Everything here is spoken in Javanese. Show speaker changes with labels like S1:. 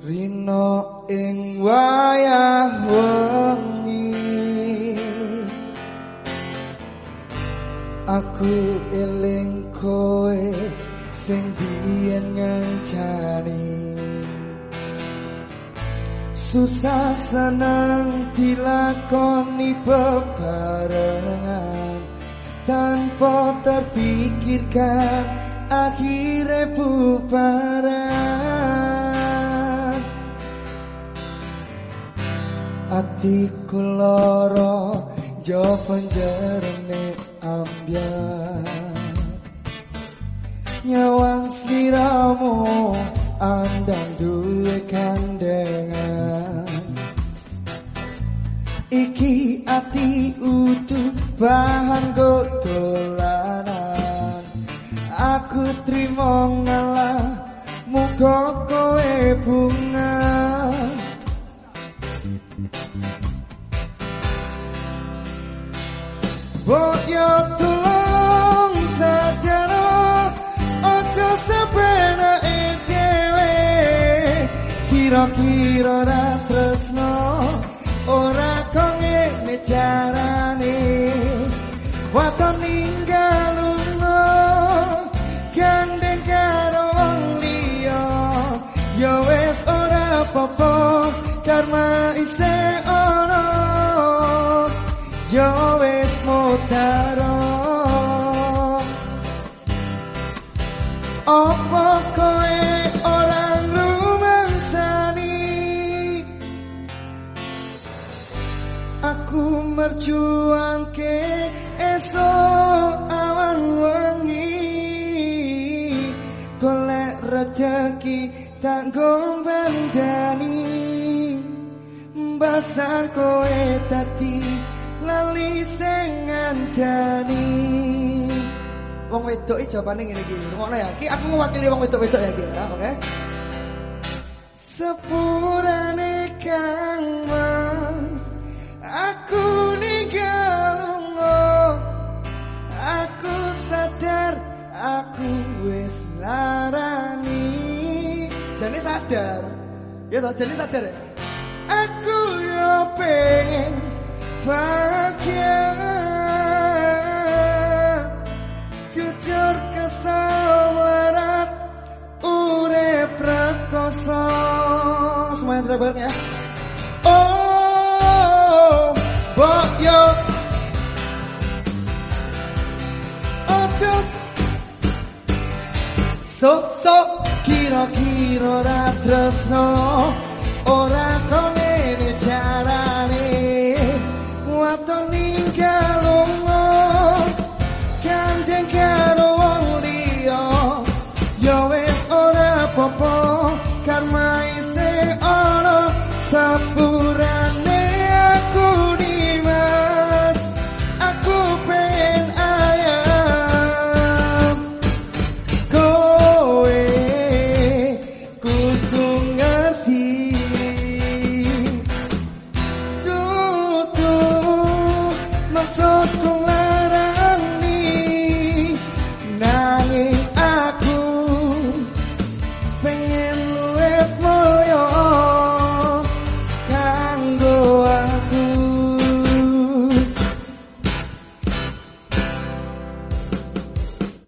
S1: Rino ing wayah wengi. Aku eling kowe sing biyen ngancani. Susah senang dilakoni bebarengan. Tanpa terpikirkan akhirnya bubaran Atiku loro jo penjerene ambian Nyawang sliramu andang duwe kandengan. Iki ati utuh bahan dolanan Aku trimo ngalah muga kowe bunga Kira-kira ra tresno Ora kok ngene carane Waton ninggal lunga Gandeng karo wong liya. Ya wis ora apa-apa Karma isih ono Ya mutaro Apa kowe orang rumangsani Aku merjuangke esok awan wengi Golek rezeki tak gombandani. Basan kowe tadi lali sing ngancani Wong wedok iki jawabane ngene iki. Ngono ya. Ki aku mewakili wong wedok-wedok ya, ya. Oke. Sepurane Kang Mas Aku ninggalmu Aku sadar Aku wis larani Jane sadar Ya toh, jane sadar ya Aku yo pengen Semuanya terbaik ya Oh Boyo Ojo Sok-sok Kira-kira ra tresno